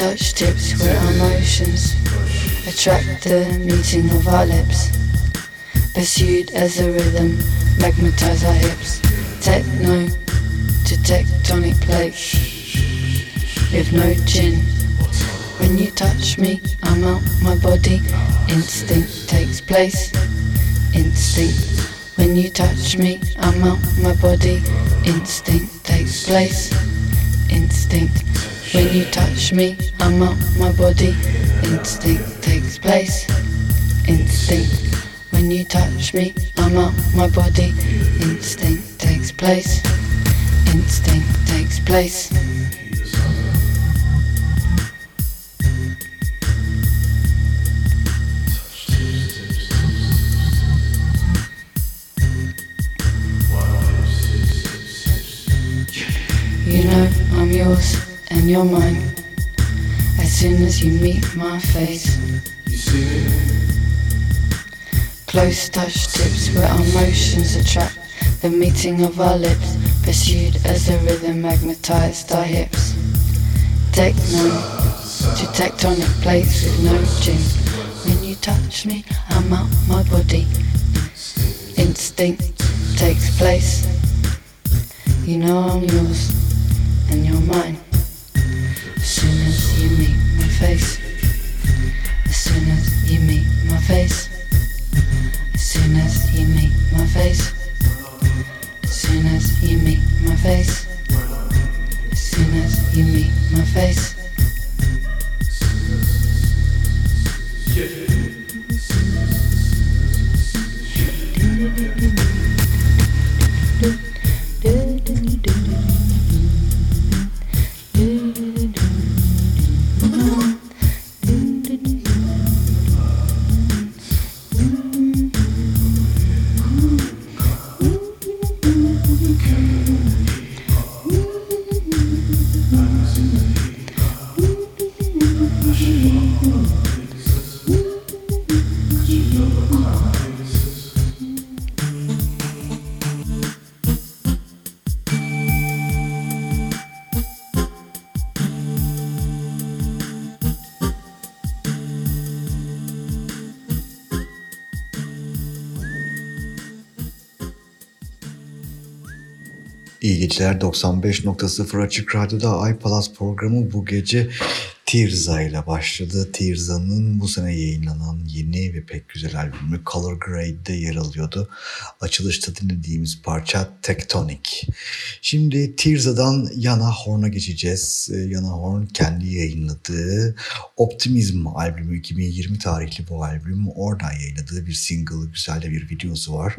touch tips where our motions attract the meeting of our lips. Pursued as a rhythm, magnetize our hips. Techno to tectonic plates. With no chin. When you touch me, I'm out my body. Instinct takes place. Instinct. When you touch me, I'm out my body. Instinct takes place. Instinct. When you touch me, I'm out my body. Instinct takes place. Instinct. When you touch me, I'm out my body. Instinct takes place. Instinct takes place. You know I'm yours and you're mine. As soon as you meet my face. You see it? Close touch tips where our motions attract the meeting of our lips, pursued as a rhythm magnetized our hips. Techno to tectonic plates with no gym. When you touch me, I'm out my body. Instinct takes place. You know I'm yours and you're mine. Face. As soon as you meet my face. As soon as you meet my face. As soon as you meet my face. As soon as you meet my face. 95.0 Açık Radyo'da iPalaz programı bu gece Tirza ile başladı. Tirza'nın bu sene yayınlanan yeni ve pek güzel albümü Color Grade'de yer alıyordu. Açılışta dinlediğimiz parça Tectonic. Şimdi Tirza'dan Yana Horn'a geçeceğiz. Ee, Yana Horn kendi yayınladığı Optimism albümü 2020 tarihli bu albüm. Oradan yayınladığı bir single, güzel de bir videosu var.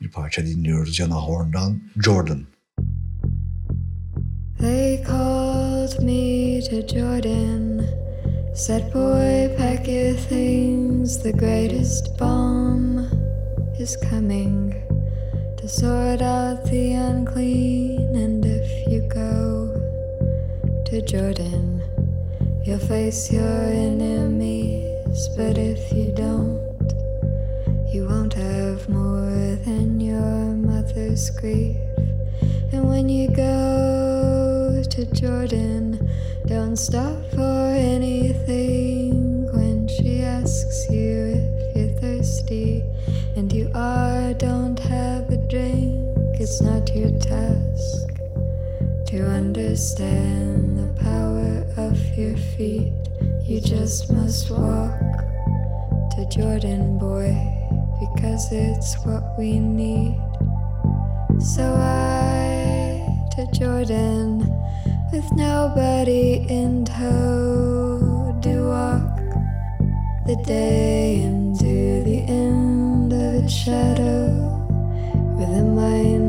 Bir parça dinliyoruz Yana Horn'dan Jordan. They called me to Jordan. Said, boy, pack your things. The greatest bomb is coming to sort out the unclean. And if you go to Jordan, you'll face your enemies. But if you don't, you won't have more than your mother's grief. And when you go to Jordan, don't stop for anything. When she asks you if you're thirsty and you are, don't have a drink. It's not your task to understand the power of your feet. You just must walk to Jordan, boy, because it's what we need. So I to Jordan with nobody in tow. To walk the day into the end of its shadow with a mind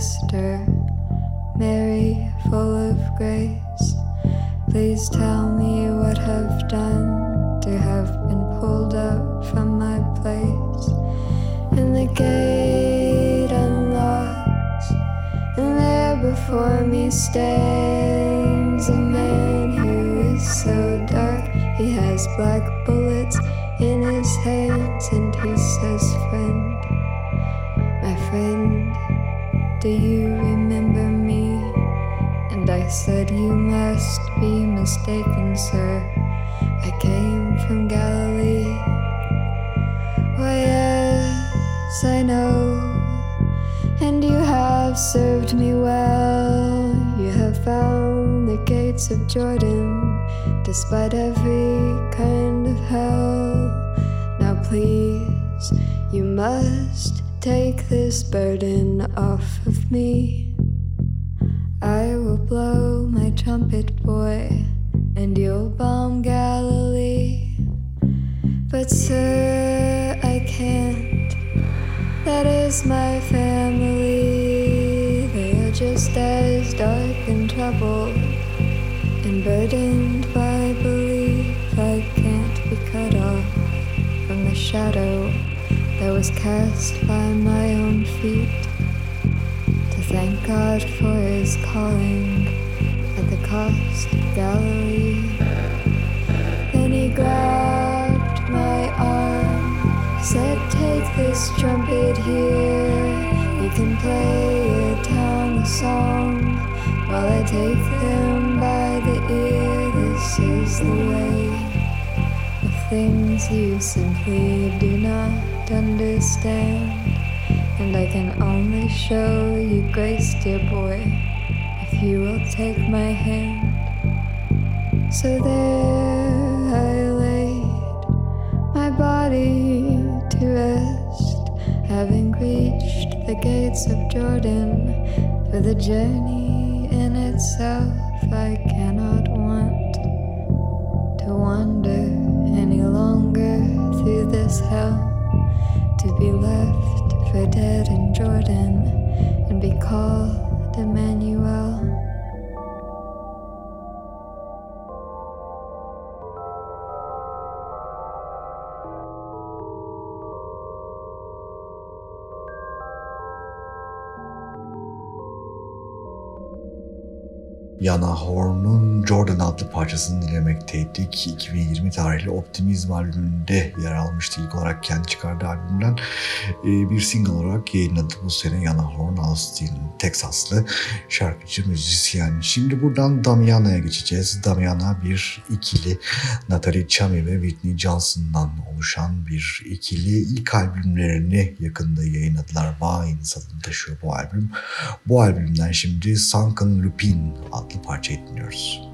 sister Mary full of grace. Please tell me what I've done to have been pulled up from my place. And the gate unlocks and there before me stands a man who is so dark. He has black you remember me and I said you must be mistaken sir I came from Galilee why yes I know and you have served me well. You have found the gates of Jordan, despite every kind of hell. Now, please, you must take this burden off of me. I will blow my trumpet, boy, and you'll bomb Galilee. But, sir, I can't. That is my family. They are just as dark and troubled and burdened by belief. I can't be cut off from the shadow that was cast by my own feet. God for his calling at the cost of Galilee. Then he grabbed my arm, said, Take this trumpet here. You can play a town song while I take them by the ear. This is the way of things you simply do not understand. And I can only show you grace, dear boy, if you will take my hand. So there I laid my body to rest, having reached the gates of Jordan. For the journey in itself, I cannot want to wander any longer through this hell. To be left for dead in Jordan and be called Emmanuel. Yana Horn'un Jordan adlı parçasını dinlemekteydik. 2020 tarihli Optimizm albümünde yer almıştı ilk olarak kendi çıkardığı albümden. Ee, bir single olarak yayınladı bu sene Yana Horn, Austin, Texaslı şarkıcı, müzisyen. Şimdi buradan Damiana'ya geçeceğiz. Damiana bir ikili Natalie Chami ve Whitney Johnson'dan oluşan bir ikili. İlk albümlerini yakında yayınladılar. Vine adını taşıyor bu albüm. Bu albümden şimdi Sunken Lupin adlı parçayı dinliyoruz.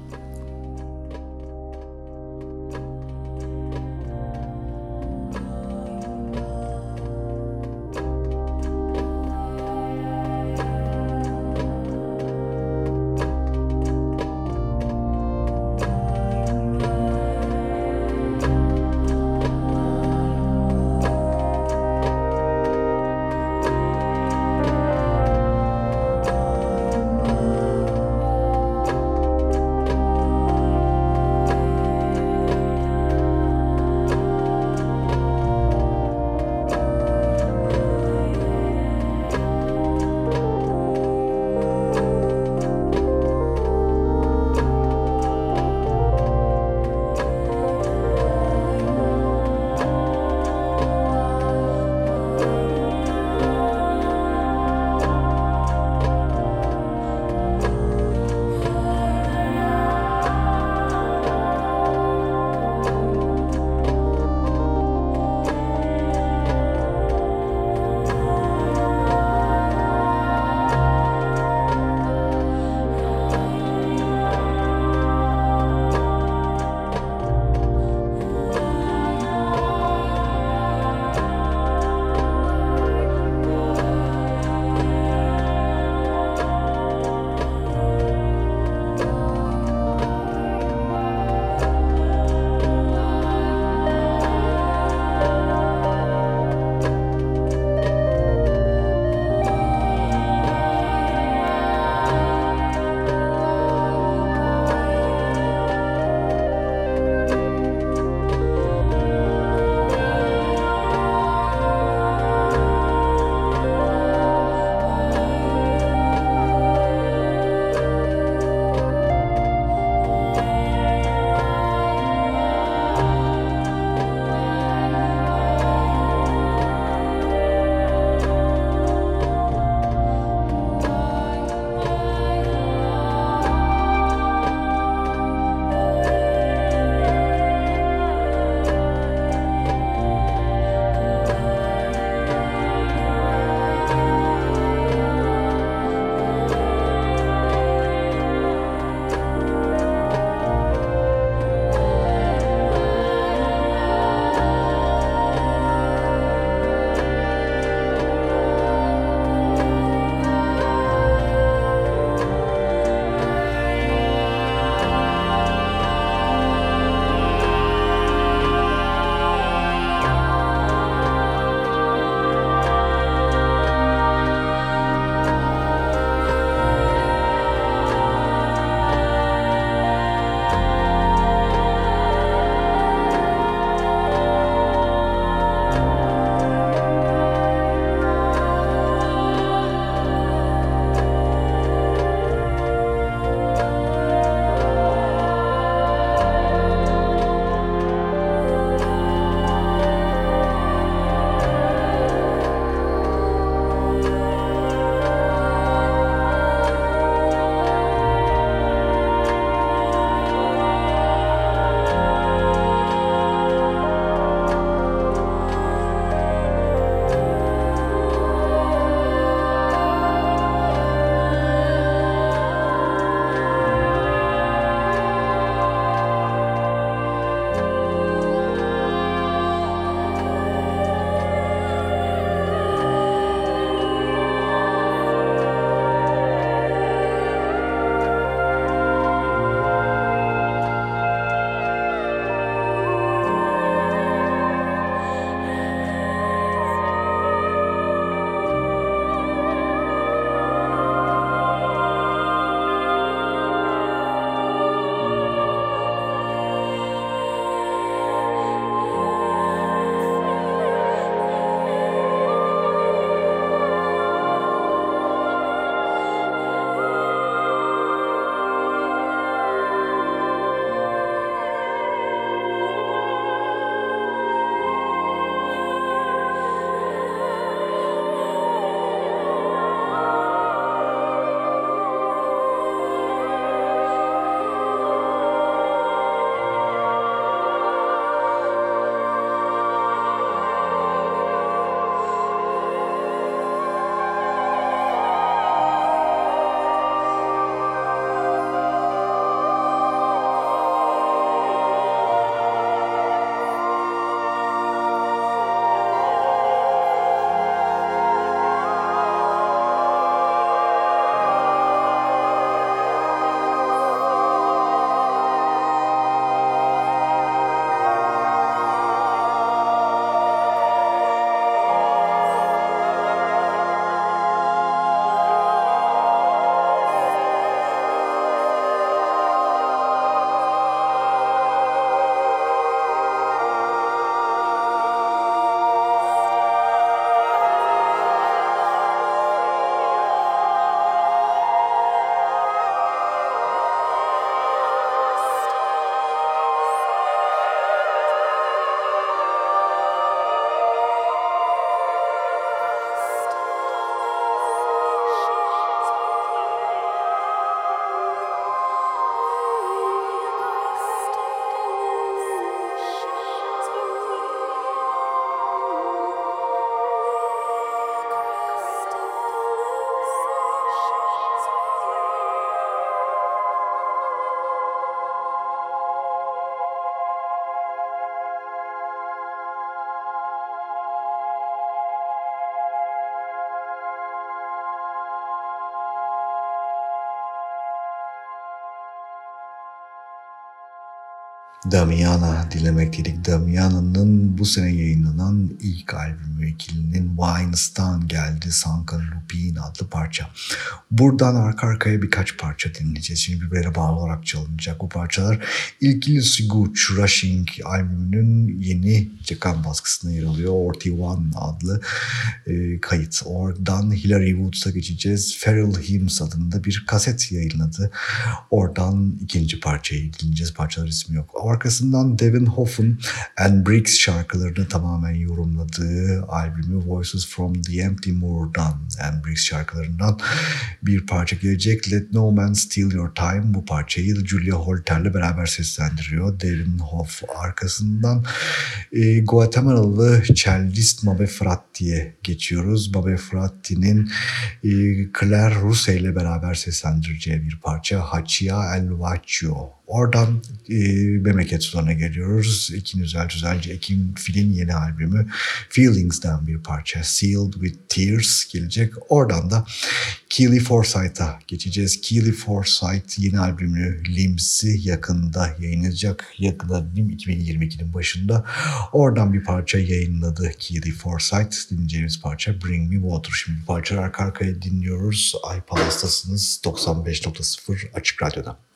Damiana dinlemekteydik. Damiana'nın bu sene yayınlanan ilk albümü ikilinin Wine's'tan geldi Sankan Lupin adlı parça. Buradan arka arkaya birkaç parça dinleyeceğiz. Şimdi birbirine bağlı olarak çalınacak bu parçalar. İlkili Siguch Rushing albümünün yeni Jakan baskısına yer alıyor. Orty One adlı e, kayıt. Oradan Hilary Woods'a geçeceğiz. Feral Hymns adında bir kaset yayınladı. Oradan ikinci parçayı dinleyeceğiz. Parçalar ismi yok. Arkasından Devin Hoff'un And Briggs şarkılarını tamamen yorumladığı albümü Voices from the Empty Moor'dan And Briggs şarkılarından bir parça gelecek. Let No Man Steal Your Time bu parçayı Julia Holter'le beraber seslendiriyor. Devin Hoff arkasından e, Guatemalalı cellist Mabe Fratti'ye geçiyoruz. Mabe Fratti'nin e, Claire Ruse ile beraber seslendireceği bir parça Hachia El Vaccio. Oradan e, memleket sonuna geliyoruz. Ekin Üzel Tüzelci, Ekin Fil'in yeni albümü Feelings'den bir parça Sealed with Tears gelecek. Oradan da Keely Forsyth'a geçeceğiz. Keely Forsyth yeni albümü Lims'i yakında yayınlayacak. Yakında dedim 2022'nin başında. Oradan bir parça yayınladı Keely Forsyth. Dinleyeceğimiz parça Bring Me Water. Şimdi parçalar arka arkaya dinliyoruz. Ay Palas'tasınız 95.0 Açık Radyo'da.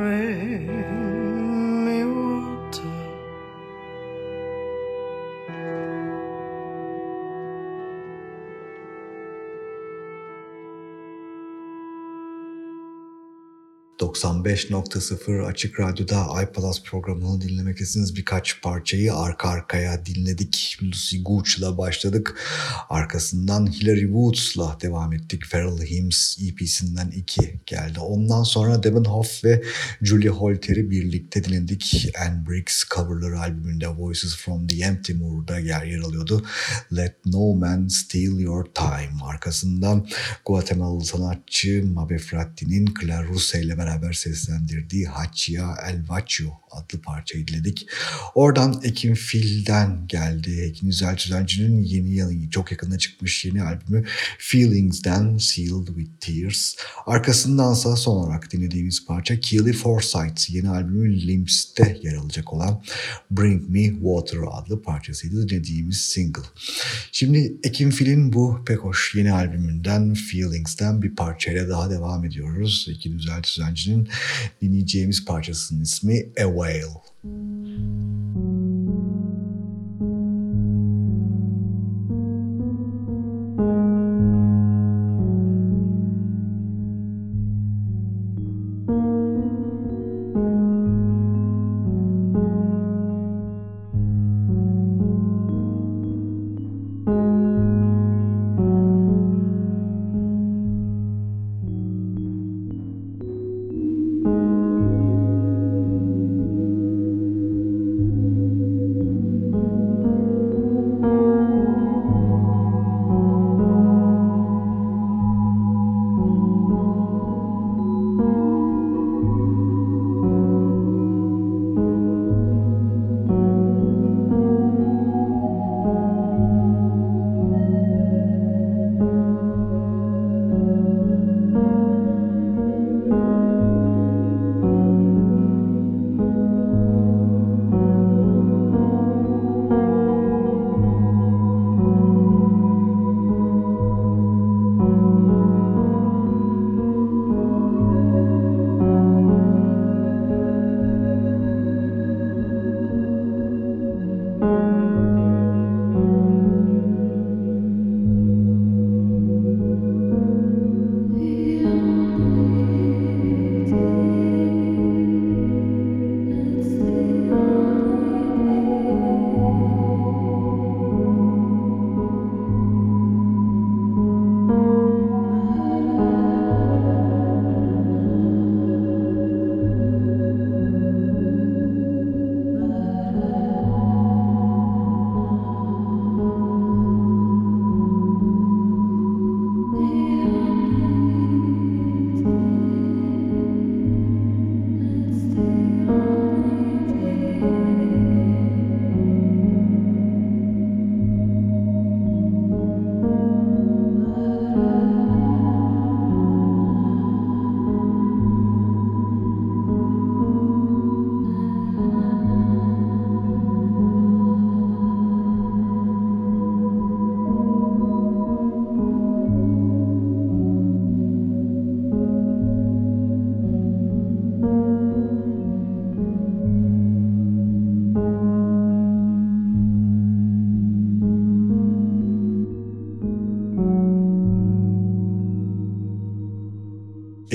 Bring 95.0 Açık Radyo'da iPlus programını dinlemektesiniz. Birkaç parçayı arka arkaya dinledik. Lucy Gooch'la başladık. Arkasından Hilary Woods'la devam ettik. Feral Hymns EP'sinden 2 geldi. Ondan sonra Devin Hoff ve Julie Holter'i birlikte dinledik. Anne Briggs coverları albümünde Voices from the Empty Moor'da yer, yer alıyordu. Let No Man Steal Your Time. Arkasından Guatemalalı sanatçı Mabe Fratti'nin Claire Russe ile beraber seslendirdiği Hachia El Vacho adlı parçayı dinledik. Oradan Ekin Fil'den geldi. Ekin Yüzel Tüzenci'nin yeni yeni çok yakında çıkmış yeni albümü Feelings'den Sealed with Tears. Arkasındansa son olarak dinlediğimiz parça Keely Forsyth yeni albümü Limps'te yer alacak olan Bring Me Water adlı parçasıydı dinlediğimiz single. Şimdi Ekin Fil'in bu pek hoş yeni albümünden Feelings'ten bir parçayla daha devam ediyoruz. Ekin Yüzel Tüzenci'nin dinleyeceğimiz parçasının ismi A Whale.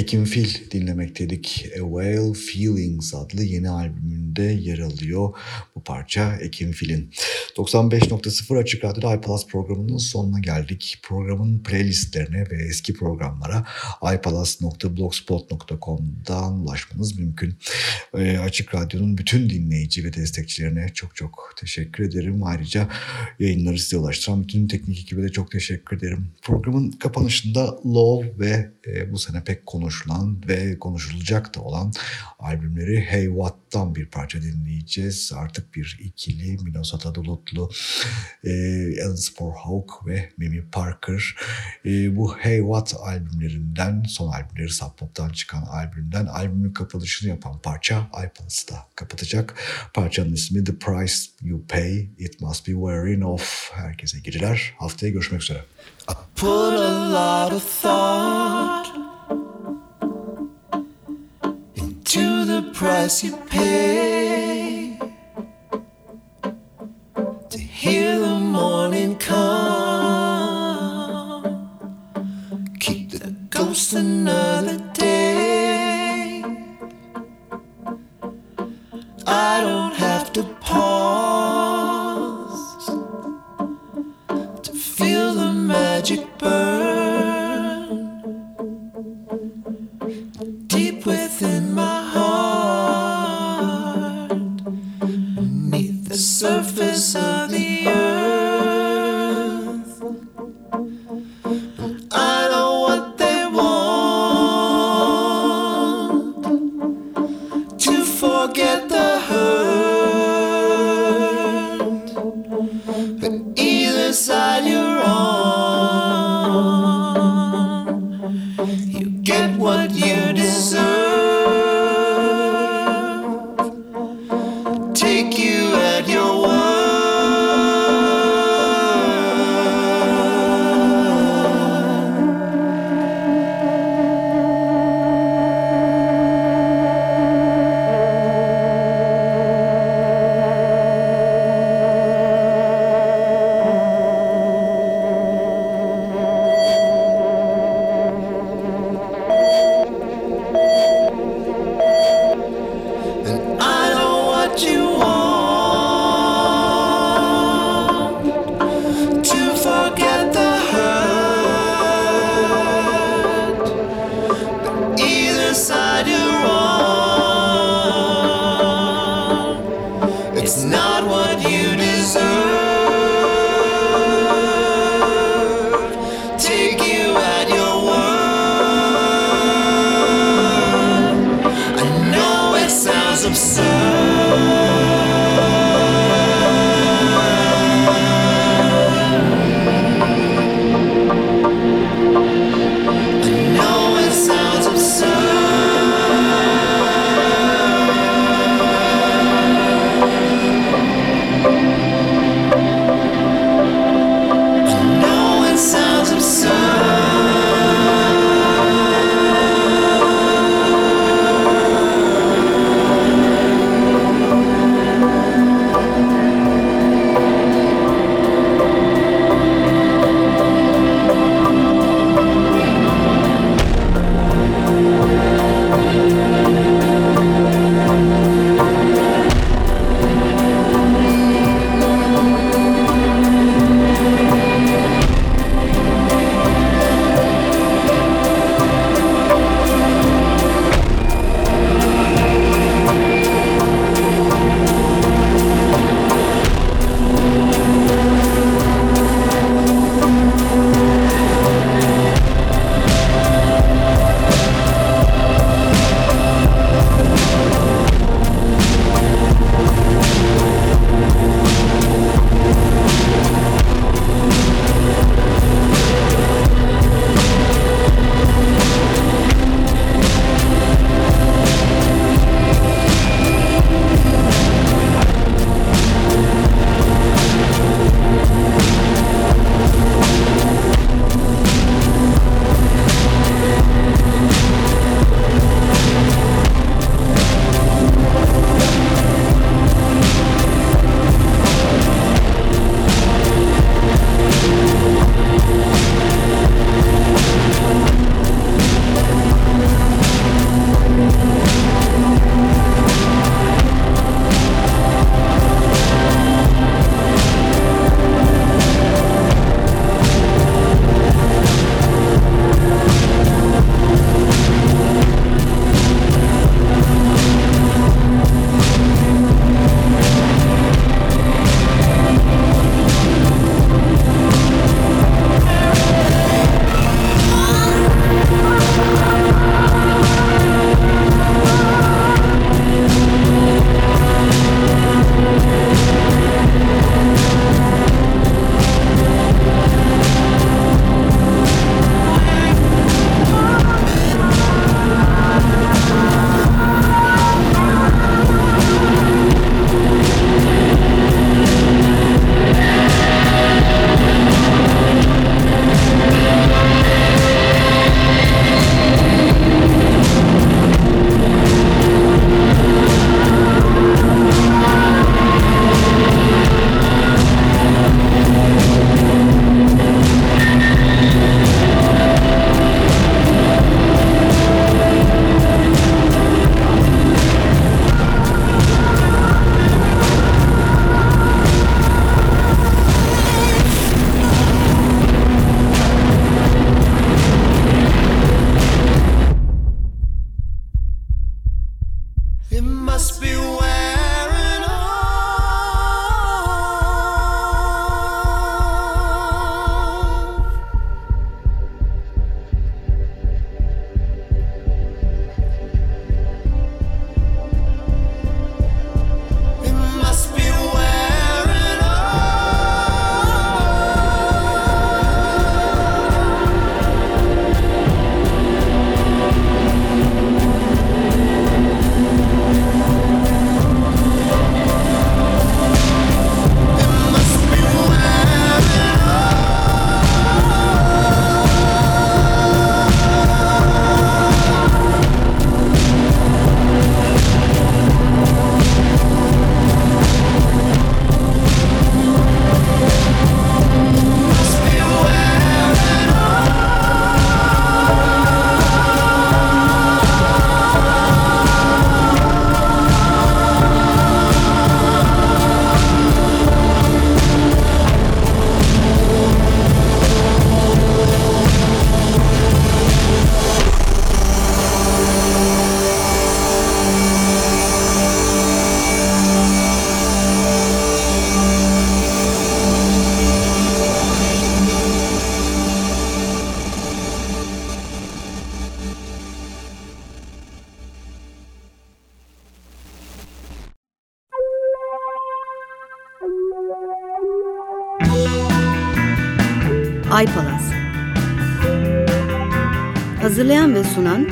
Ekim Fil dinlemekteydik. A Whale Feelings adlı yeni albümünde yer alıyor parça Ekim Fil'in. 95.0 Açık Radyo'da iPalaz programının sonuna geldik. Programın playlistlerine ve eski programlara iPalaz.blogspot.com'dan ulaşmanız mümkün. Ee, Açık Radyo'nun bütün dinleyici ve destekçilerine çok çok teşekkür ederim. Ayrıca yayınları size ulaştıran bütün teknik ekibe de çok teşekkür ederim. Programın kapanışında Love ve e, bu sene pek konuşulan ve konuşulacak da olan albümleri Hey What'tan bir parça dinleyeceğiz. Artık bir ikili Minnesota Dulutlu e, Alan Sporhawk ve Mimi Parker. E, bu Hey What albümlerinden son albümleri Sub çıkan albümden albümün kapanışını yapan parça iPalas'ı da kapatacak. Parçanın ismi The Price You Pay It Must Be Wearing Off. Herkese geceler. Haftaya görüşmek üzere. I put a lot of thought into the price you pay hear the morning come. Keep the ghost another day. I don't have to pause to feel the magic burn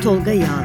Tolga Yağlı.